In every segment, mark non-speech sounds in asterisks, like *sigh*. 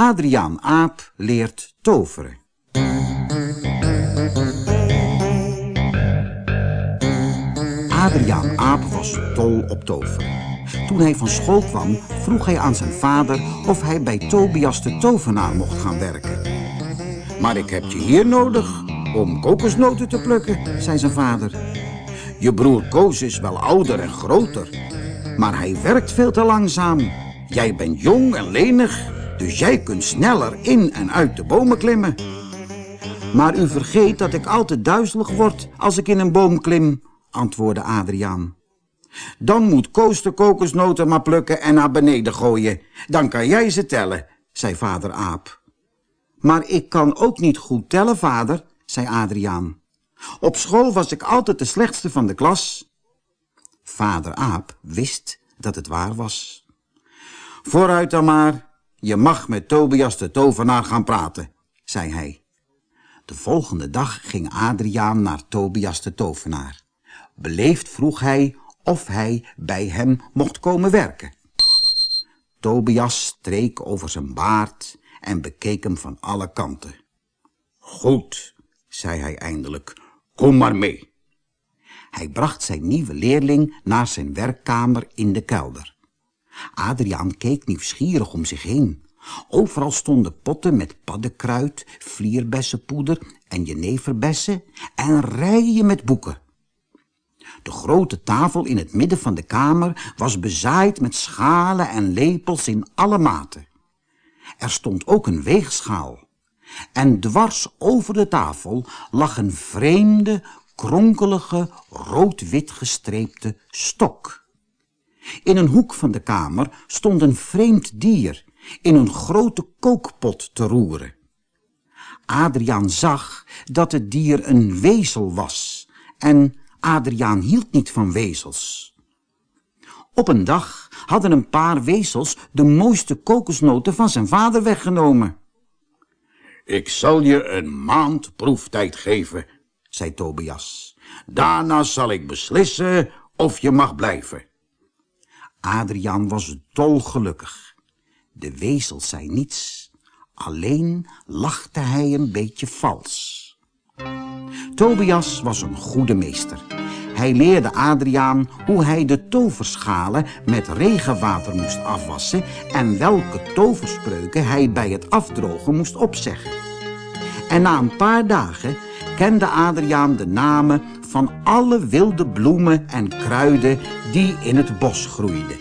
Adriaan Aap leert toveren. Adriaan Aap was dol op toveren. Toen hij van school kwam, vroeg hij aan zijn vader of hij bij Tobias de tovenaar mocht gaan werken. Maar ik heb je hier nodig om kokosnoten te plukken, zei zijn vader. Je broer Koos is wel ouder en groter, maar hij werkt veel te langzaam. Jij bent jong en lenig, dus jij kunt sneller in en uit de bomen klimmen. Maar u vergeet dat ik altijd duizelig word als ik in een boom klim, antwoordde Adriaan. Dan moet Koos de kokosnoten maar plukken en naar beneden gooien. Dan kan jij ze tellen, zei vader Aap. Maar ik kan ook niet goed tellen, vader, zei Adriaan. Op school was ik altijd de slechtste van de klas. Vader Aap wist dat het waar was. Vooruit dan maar, je mag met Tobias de tovenaar gaan praten, zei hij. De volgende dag ging Adriaan naar Tobias de tovenaar. Beleefd vroeg hij of hij bij hem mocht komen werken. Tobias streek over zijn baard en bekeek hem van alle kanten. Goed, zei hij eindelijk, kom maar mee. Hij bracht zijn nieuwe leerling naar zijn werkkamer in de kelder. Adriaan keek nieuwsgierig om zich heen. Overal stonden potten met paddenkruid, vlierbessenpoeder en jeneverbessen en rijen met boeken. De grote tafel in het midden van de kamer was bezaaid met schalen en lepels in alle maten. Er stond ook een weegschaal. En dwars over de tafel lag een vreemde, kronkelige, rood-wit gestreepte stok. In een hoek van de kamer stond een vreemd dier in een grote kookpot te roeren. Adriaan zag dat het dier een wezel was en Adriaan hield niet van wezels. Op een dag hadden een paar wezels de mooiste kokosnoten van zijn vader weggenomen. Ik zal je een maand proeftijd geven, zei Tobias. Daarna zal ik beslissen of je mag blijven. Adriaan was dolgelukkig. De wezel zei niets, alleen lachte hij een beetje vals. Tobias was een goede meester. Hij leerde Adriaan hoe hij de toverschalen met regenwater moest afwassen en welke toverspreuken hij bij het afdrogen moest opzeggen. En na een paar dagen kende Adriaan de namen van alle wilde bloemen en kruiden die in het bos groeiden.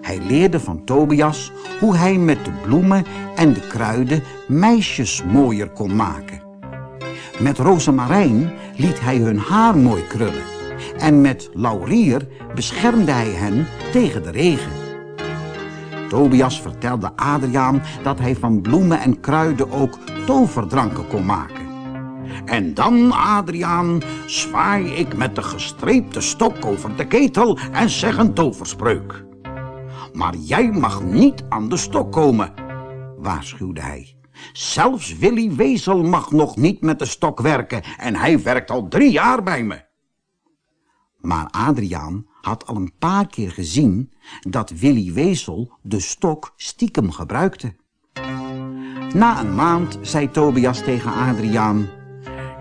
Hij leerde van Tobias hoe hij met de bloemen en de kruiden meisjes mooier kon maken. Met rozemarijn liet hij hun haar mooi krullen. En met laurier beschermde hij hen tegen de regen. Tobias vertelde Adriaan dat hij van bloemen en kruiden ook toverdranken kon maken. En dan, Adriaan, zwaai ik met de gestreepte stok over de ketel en zeg een toverspreuk. Maar jij mag niet aan de stok komen, waarschuwde hij. Zelfs Willy Wezel mag nog niet met de stok werken en hij werkt al drie jaar bij me. Maar Adriaan had al een paar keer gezien dat Willy Wezel de stok stiekem gebruikte. Na een maand zei Tobias tegen Adriaan...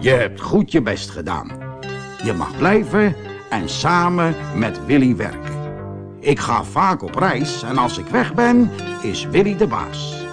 Je hebt goed je best gedaan. Je mag blijven en samen met Willy werken. Ik ga vaak op reis en als ik weg ben, is Willy de baas.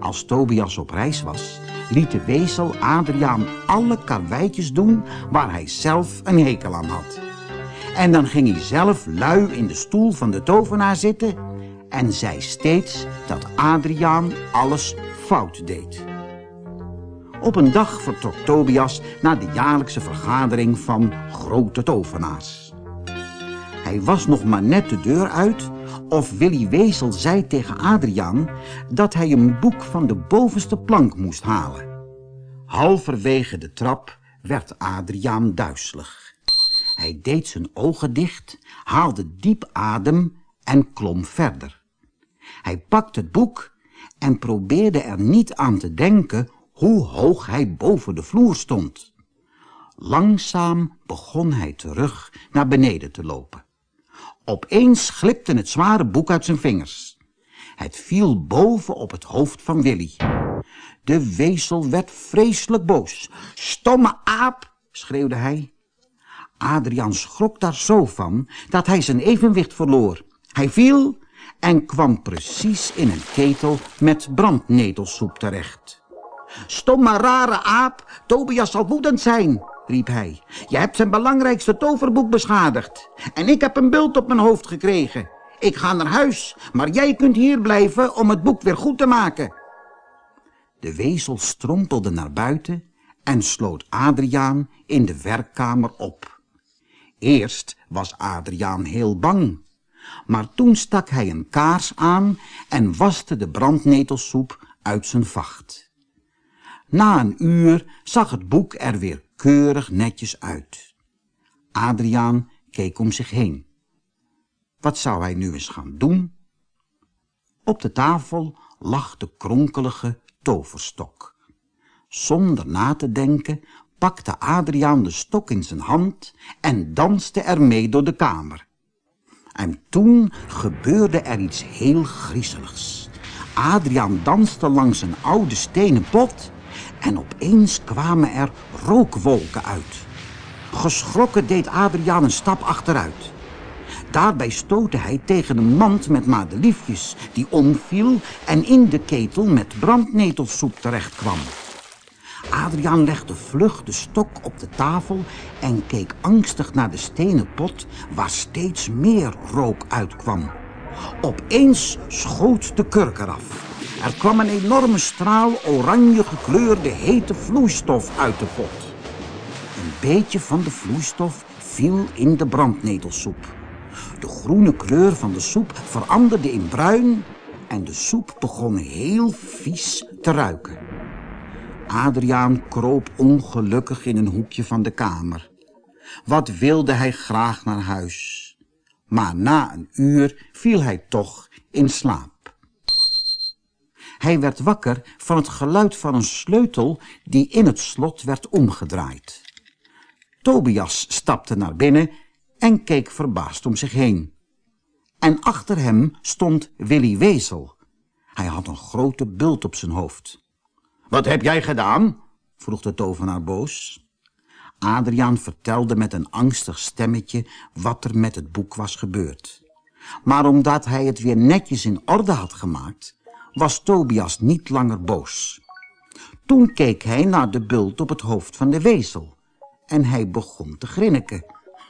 Als Tobias op reis was, liet de wezel Adriaan alle karweitjes doen waar hij zelf een hekel aan had. En dan ging hij zelf lui in de stoel van de tovenaar zitten en zei steeds dat Adriaan alles fout deed. Op een dag vertrok Tobias naar de jaarlijkse vergadering van grote tovenaars. Hij was nog maar net de deur uit of Willy Wezel zei tegen Adriaan dat hij een boek van de bovenste plank moest halen. Halverwege de trap werd Adriaan duizelig. Hij deed zijn ogen dicht, haalde diep adem en klom verder. Hij pakte het boek en probeerde er niet aan te denken hoe hoog hij boven de vloer stond. Langzaam begon hij terug naar beneden te lopen. Opeens glipte het zware boek uit zijn vingers. Het viel boven op het hoofd van Willy. De wezel werd vreselijk boos. Stomme aap, schreeuwde hij. Adriaan schrok daar zo van dat hij zijn evenwicht verloor. Hij viel en kwam precies in een ketel met brandnetelsoep terecht. Stomme rare aap, Tobias zal woedend zijn, riep hij. Je hebt zijn belangrijkste toverboek beschadigd. En ik heb een bult op mijn hoofd gekregen. Ik ga naar huis, maar jij kunt hier blijven om het boek weer goed te maken. De wezel strompelde naar buiten en sloot Adriaan in de werkkamer op. Eerst was Adriaan heel bang, maar toen stak hij een kaars aan en waste de brandnetelsoep uit zijn vacht. Na een uur zag het boek er weer keurig netjes uit. Adriaan keek om zich heen. Wat zou hij nu eens gaan doen? Op de tafel lag de kronkelige toverstok. Zonder na te denken pakte Adriaan de stok in zijn hand en danste ermee door de kamer. En toen gebeurde er iets heel griezeligs. Adriaan danste langs een oude stenen pot en opeens kwamen er rookwolken uit. Geschrokken deed Adriaan een stap achteruit. Daarbij stootte hij tegen een mand met madeliefjes die omviel en in de ketel met brandnetelsoep terecht kwam. Adriaan legde vlug de stok op de tafel en keek angstig naar de stenen pot waar steeds meer rook uitkwam. Opeens schoot de kurk eraf. Er kwam een enorme straal oranje gekleurde hete vloeistof uit de pot. Een beetje van de vloeistof viel in de brandnetelsoep. De groene kleur van de soep veranderde in bruin en de soep begon heel vies te ruiken. Adriaan kroop ongelukkig in een hoekje van de kamer. Wat wilde hij graag naar huis. Maar na een uur viel hij toch in slaap. Hij werd wakker van het geluid van een sleutel die in het slot werd omgedraaid. Tobias stapte naar binnen en keek verbaasd om zich heen. En achter hem stond Willy Wezel. Hij had een grote bult op zijn hoofd. Wat heb jij gedaan? vroeg de tovenaar boos. Adriaan vertelde met een angstig stemmetje wat er met het boek was gebeurd. Maar omdat hij het weer netjes in orde had gemaakt, was Tobias niet langer boos. Toen keek hij naar de bult op het hoofd van de wezel en hij begon te grinniken.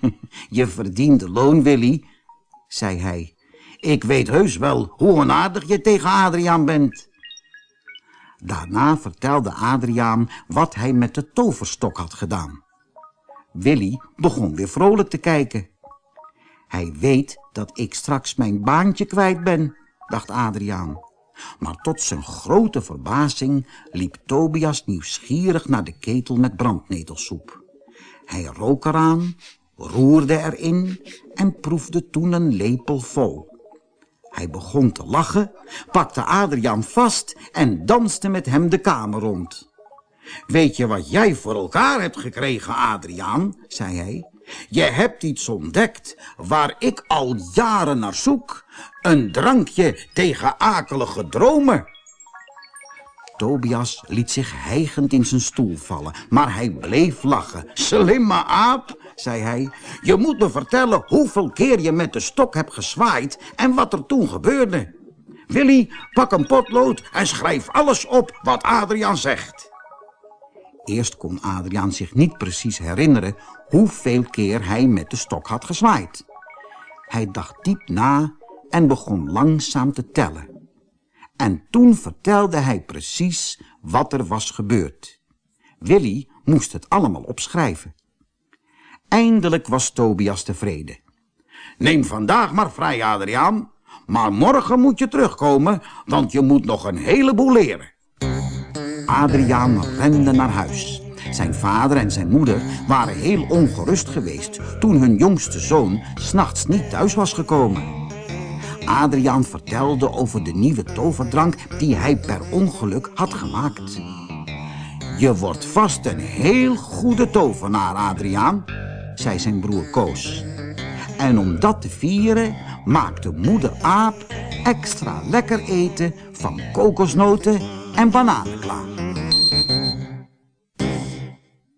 *laughs* Je verdiende loon, Willy, zei hij. Ik weet heus wel hoe onaardig je tegen Adriaan bent. Daarna vertelde Adriaan wat hij met de toverstok had gedaan. Willy begon weer vrolijk te kijken. Hij weet dat ik straks mijn baantje kwijt ben, dacht Adriaan. Maar tot zijn grote verbazing liep Tobias nieuwsgierig naar de ketel met brandnetelsoep. Hij rook eraan, roerde erin en proefde toen een lepel vol. Hij begon te lachen, pakte Adriaan vast en danste met hem de kamer rond. Weet je wat jij voor elkaar hebt gekregen, Adriaan, zei hij. Je hebt iets ontdekt waar ik al jaren naar zoek. Een drankje tegen akelige dromen. Tobias liet zich hijgend in zijn stoel vallen, maar hij bleef lachen. Slimme aap, zei hij, je moet me vertellen hoeveel keer je met de stok hebt gezwaaid en wat er toen gebeurde. Willy, pak een potlood en schrijf alles op wat Adriaan zegt. Eerst kon Adriaan zich niet precies herinneren hoeveel keer hij met de stok had gezwaaid. Hij dacht diep na en begon langzaam te tellen. En toen vertelde hij precies wat er was gebeurd. Willy moest het allemaal opschrijven. Eindelijk was Tobias tevreden. Neem vandaag maar vrij, Adriaan. Maar morgen moet je terugkomen, want je moet nog een heleboel leren. Adriaan rende naar huis. Zijn vader en zijn moeder waren heel ongerust geweest toen hun jongste zoon s'nachts niet thuis was gekomen. Adriaan vertelde over de nieuwe toverdrank die hij per ongeluk had gemaakt. Je wordt vast een heel goede tovenaar, Adriaan, zei zijn broer Koos. En om dat te vieren maakte moeder Aap extra lekker eten van kokosnoten en bananen klaar.